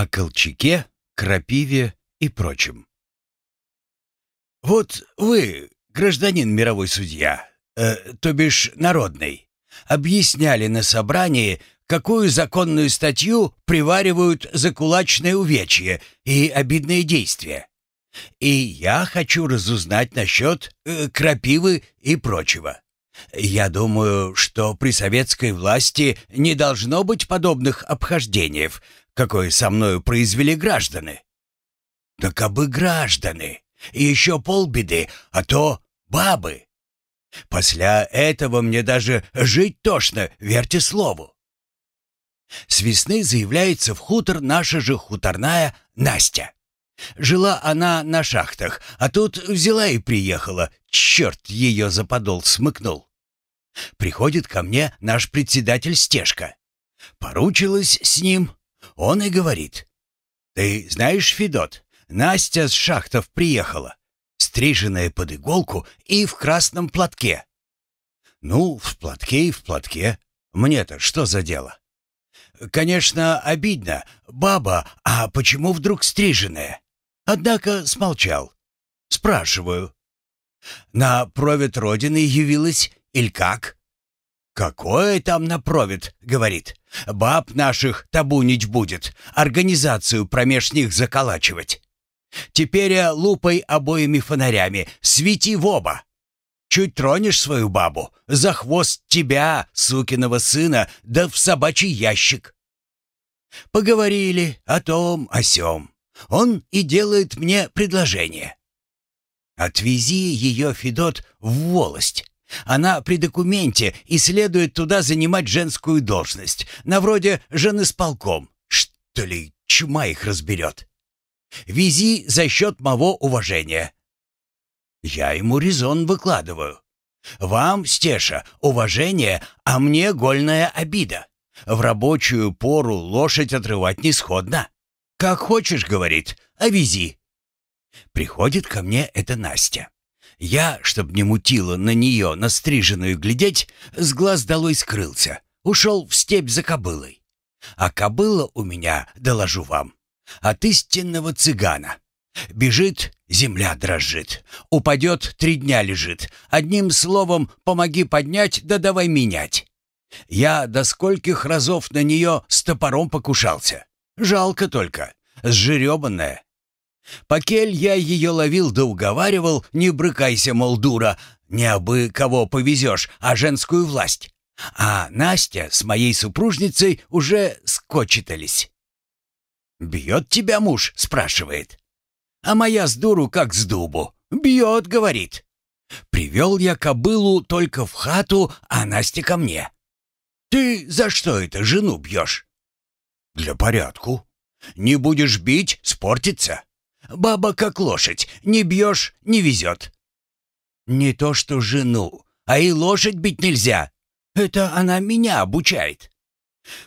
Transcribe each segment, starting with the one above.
о Колчаке, Крапиве и прочем. «Вот вы, гражданин мировой судья, э, то бишь народный, объясняли на собрании, какую законную статью приваривают за кулачное увечье и обидные действия. И я хочу разузнать насчет э, крапивы и прочего. Я думаю, что при советской власти не должно быть подобных обхождений, какое со мною произвели граждане. Да кабы граждане, и еще полбеды, а то бабы. После этого мне даже жить тошно, верьте слову. С весны заявляется в хутор наша же хуторная Настя. Жила она на шахтах, а тут взяла и приехала. Черт ее за подол смыкнул. Приходит ко мне наш председатель Стежка. Поручилась с ним. Он и говорит. «Ты знаешь, Федот, Настя с шахтов приехала, стриженная под иголку и в красном платке». «Ну, в платке и в платке. Мне-то что за дело?» «Конечно, обидно. Баба, а почему вдруг стриженная?» Однако смолчал. Спрашиваю. «На провед Родины явилась или как?» «Какое там на провид?» — говорит. «Баб наших табунить будет, организацию промеж них заколачивать. Теперь я лупой обоими фонарями, свети в оба. Чуть тронешь свою бабу, за хвост тебя, сукиного сына, да в собачий ящик». Поговорили о том, о сём. Он и делает мне предложение. Отвези ее, Федот, в волость. Она при документе и следует туда занимать женскую должность, на вроде женысполком. Что ли, чума их разберет. Вези за счет моего уважения. Я ему резон выкладываю. Вам, Стеша, уважение, а мне гольная обида. В рабочую пору лошадь отрывать не сходно. Как хочешь, говорит, а вези. Приходит ко мне эта Настя. Я, чтоб не мутило на нее настриженную глядеть, с глаз долой скрылся. Ушел в степь за кобылой. А кобыла у меня, доложу вам, от истинного цыгана. Бежит, земля дрожит. Упадет, три дня лежит. Одним словом, помоги поднять, да давай менять. Я до скольких разов на нее с топором покушался. Жалко только, сжеребанная. Покель я ее ловил да уговаривал, не брыкайся, мол, дура, не абы кого повезешь, а женскую власть. А Настя с моей супружницей уже скочитались. «Бьет тебя муж?» — спрашивает. А моя с дуру как с дубу. «Бьет», — говорит. Привел я кобылу только в хату, а Настя ко мне. «Ты за что это жену бьешь?» «Для порядку. Не будешь бить — спортится. Баба как лошадь, не бьешь — не везет». «Не то что жену, а и лошадь бить нельзя. Это она меня обучает».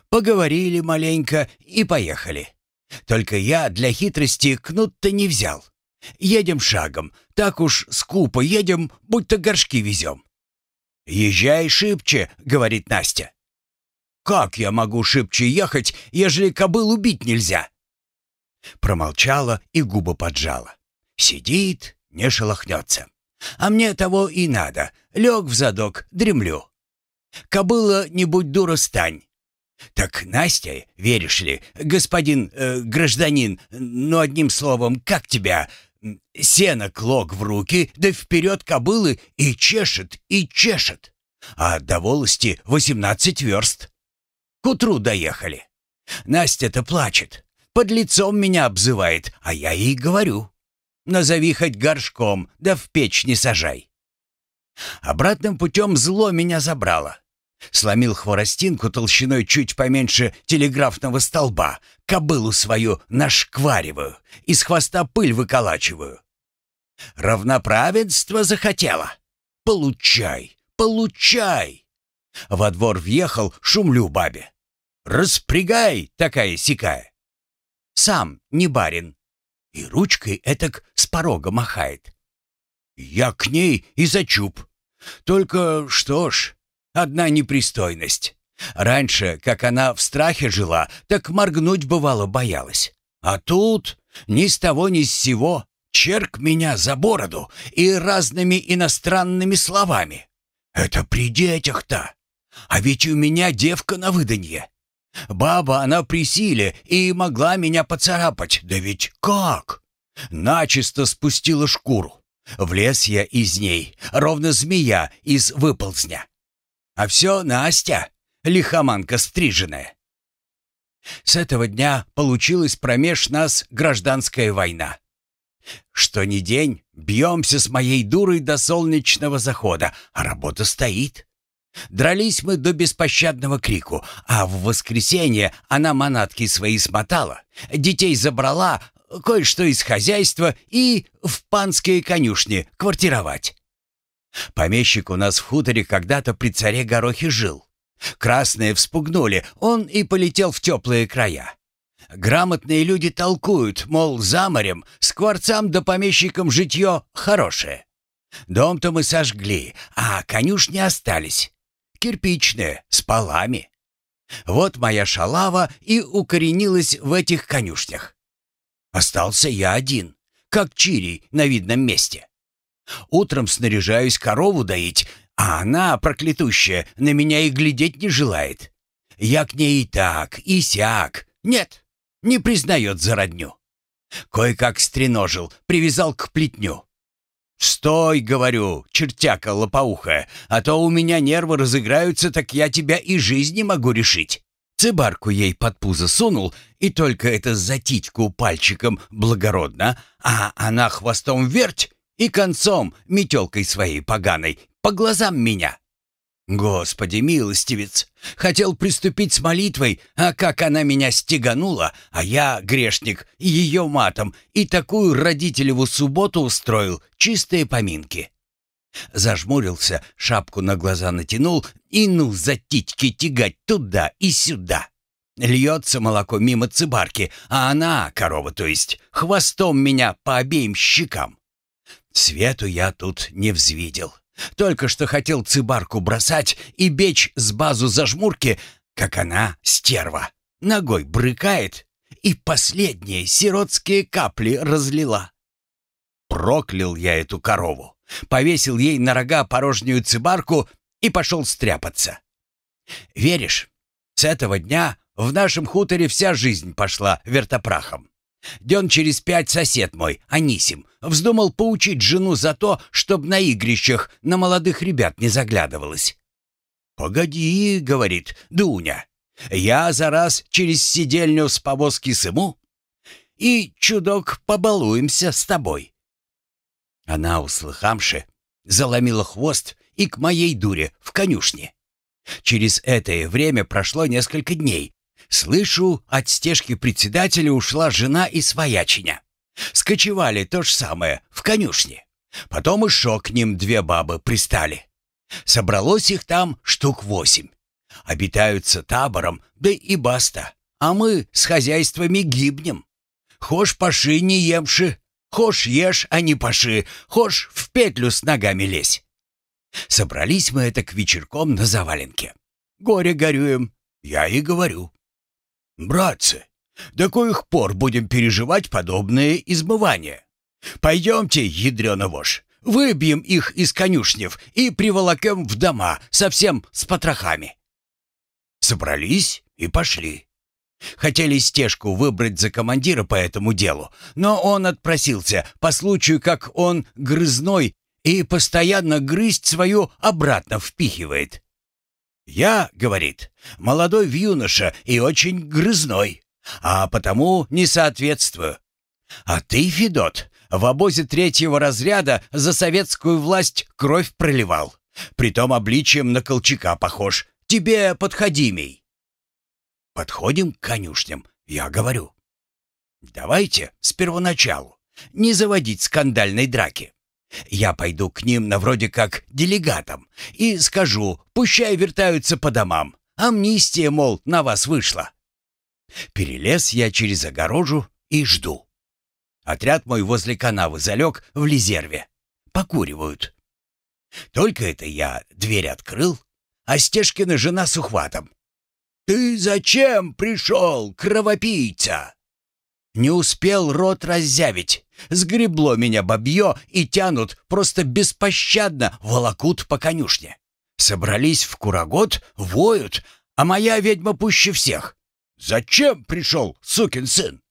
Поговорили маленько и поехали. Только я для хитрости кнут-то не взял. Едем шагом, так уж скупо едем, будто горшки везем. «Езжай шибче», — говорит Настя. «Как я могу шибче ехать, ежели кобыл убить нельзя?» Промолчала и губы поджала. Сидит, не шелохнется. А мне того и надо. Лег в задок, дремлю. Кобыла, не будь дура, стань. Так Настя, веришь ли, господин э, гражданин, ну одним словом, как тебя, сено клок в руки, да вперед кобылы и чешет, и чешет. А до волости восемнадцать верст. К утру доехали. Настя-то плачет. Под лицом меня обзывает, а я ей говорю. Назови хоть горшком, да в печь не сажай. Обратным путем зло меня забрало. Сломил хворостинку толщиной чуть поменьше телеграфного столба, кобылу свою нашквариваю, из хвоста пыль выколачиваю. Равноправенство захотела. Получай, получай. Во двор въехал, шумлю бабе. Распрягай, такая сикая сам не барин. И ручкой этак с порога махает. Я к ней и зачуп. Только что ж, одна непристойность. Раньше, как она в страхе жила, так моргнуть бывало боялась. А тут ни с того ни с сего черк меня за бороду и разными иностранными словами. Это при детях-то. А ведь у меня девка на выданье. Баба она при силе и могла меня поцарапать. Да ведь как? Начисто спустила шкуру. Влез я из ней, ровно змея из выползня. А все Настя, лихоманка стриженная. С этого дня получилась промеж нас гражданская война. Что ни день бьемся с моей дурой до солнечного захода, а работа стоит. Дрались мы до беспощадного крику, а в воскресенье она манатки свои смотала, детей забрала, кое-что из хозяйства и в панские конюшни квартировать. Помещик у нас в хуторе когда-то при царе Горохе жил. Красные вспугнули, он и полетел в теплые края. Грамотные люди толкуют, мол, за морем, скворцам да помещикам житье хорошее. Дом-то мы сожгли, а конюшни остались. Кирпичные, с полами. Вот моя шалава и укоренилась в этих конюшнях. Остался я один, как чирий на видном месте. Утром снаряжаюсь корову доить, а она, проклятущая, на меня и глядеть не желает. Я к ней и так, и сяк. Нет, не признает за родню. Кое-как стреножил, привязал к плетню. «Стой, — говорю, чертяка лопоухая, а то у меня нервы разыграются, так я тебя и жизни могу решить». Цыбарку ей под пузо сунул, и только это за титьку пальчиком благородно, а она хвостом верть и концом, метелкой своей поганой, по глазам меня. Господи, милостивец, хотел приступить с молитвой, а как она меня стеганула, а я, грешник, ее матом, и такую родителеву субботу устроил, чистые поминки. Зажмурился, шапку на глаза натянул и ну за титьки тягать туда и сюда. Льется молоко мимо цыбарки, а она, корова то есть, хвостом меня по обеим щекам. Свету я тут не взвидел. Только что хотел цыбарку бросать и бечь с базу зажмурки, как она, стерва, ногой брыкает и последние сиротские капли разлила. Проклял я эту корову, повесил ей на рога порожнюю цыбарку и пошел стряпаться. Веришь, с этого дня в нашем хуторе вся жизнь пошла вертопрахом. Дён через пять сосед мой, Анисим, вздумал поучить жену за то, чтоб на игрищах на молодых ребят не заглядывалась. «Погоди», — говорит Дуня, — «я за раз через сидельню с повозки сыму, и, чудок, побалуемся с тобой». Она, услыхамши, заломила хвост и к моей дуре в конюшне. Через это время прошло несколько дней, Слышу, от стежки председателя ушла жена и своячиня. Скочевали то же самое, в конюшне. Потом шок к ним две бабы пристали. Собралось их там штук восемь. Обитаются табором, да и баста. А мы с хозяйствами гибнем. Хошь паши не емши, хошь ешь, а не паши, хошь в петлю с ногами лезь. Собрались мы это к вечерком на заваленке. Горе горюем, я и говорю. «Братцы, до коих пор будем переживать подобные измывания? Пойдемте, ядрёна вошь, выбьем их из конюшнев и приволокем в дома, совсем с потрохами». Собрались и пошли. Хотели стежку выбрать за командира по этому делу, но он отпросился по случаю, как он грызной и постоянно грызть свою обратно впихивает. «Я, — говорит, — молодой юноша и очень грызной, а потому не соответствую. А ты, Федот, в обозе третьего разряда за советскую власть кровь проливал. Притом обличием на Колчака похож. Тебе подходимей». Подходим к конюшням, я говорю. «Давайте с первоначалу, не заводить скандальной драки. Я пойду к ним на вроде как делегатом и скажу, пущай вертаются по домам. Амнистия, мол, на вас вышла. Перелез я через огорожу и жду. Отряд мой возле канавы залег в лизерве. Покуривают. Только это я дверь открыл, а Стешкина жена с ухватом. «Ты зачем пришел, кровопийца?» Не успел рот раззявить. Сгребло меня бабье и тянут, просто беспощадно волокут по конюшне. Собрались в курагод, воют, а моя ведьма пуще всех. Зачем пришел, сукин сын?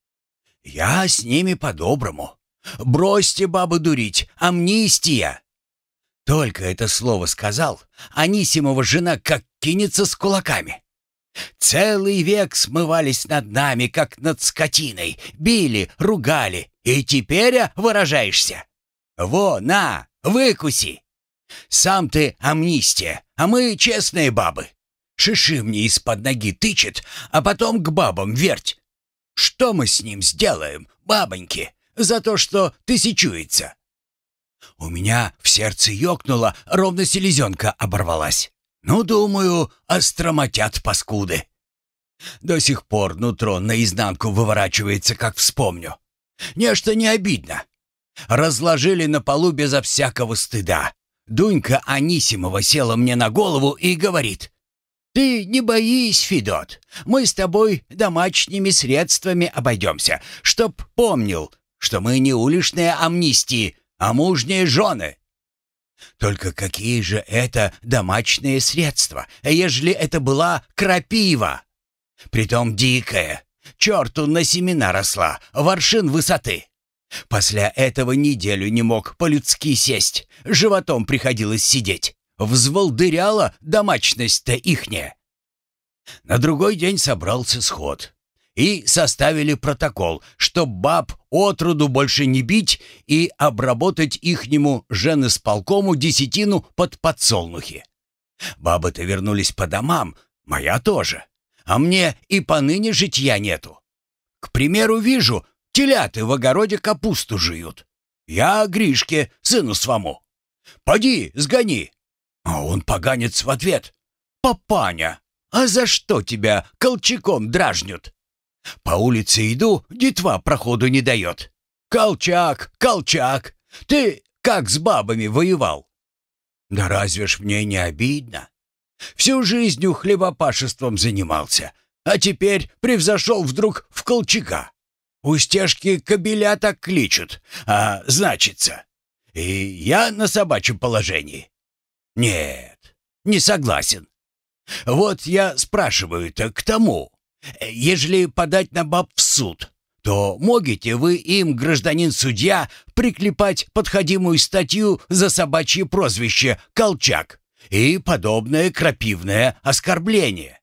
Я с ними по-доброму. Бросьте бабы дурить, амнистия. Только это слово сказал, Анисимова жена как кинется с кулаками. Целый век смывались над нами, как над скотиной, били, ругали, и теперь а, выражаешься. Во, на, выкуси. Сам ты амнистия, а мы честные бабы. Шиши мне из-под ноги тычет, а потом к бабам верть. Что мы с ним сделаем, бабоньки, за то, что тысячуется? У меня в сердце ёкнуло, ровно селезенка оборвалась. Ну, думаю, остромотят паскуды. До сих пор нутро наизнанку выворачивается, как вспомню. Нечто не обидно. Разложили на полу безо всякого стыда. Дунька Анисимова села мне на голову и говорит. «Ты не боись, Федот, мы с тобой домашними средствами обойдемся, чтоб помнил, что мы не уличные амнистии, а мужние жены». Только какие же это домашние средства, ежели это была крапива? Притом дикая, черту на семена росла, воршин высоты. После этого неделю не мог по-людски сесть, животом приходилось сидеть. Взволдыряла домачность-то ихняя. На другой день собрался сход и составили протокол, что баб отроду больше не бить и обработать ихнему женысполкому десятину под подсолнухи. Бабы-то вернулись по домам, моя тоже, а мне и поныне житья нету. К примеру, вижу, теляты в огороде капусту жуют. Я Гришке, сыну свому. Поди, сгони. А он поганец в ответ. Папаня, а за что тебя колчаком дражнют? По улице иду, детва проходу не дает. Колчак, Колчак, ты как с бабами воевал? Да разве ж мне не обидно? Всю жизнь хлебопашеством занимался, а теперь превзошел вдруг в Колчака. У стежки кобеля так кличут, а значится. И я на собачьем положении. Нет, не согласен. Вот я спрашиваю-то к тому, Ежели подать на баб в суд, то могите вы им, гражданин-судья, приклепать подходимую статью за собачье прозвище «Колчак» и подобное крапивное оскорбление.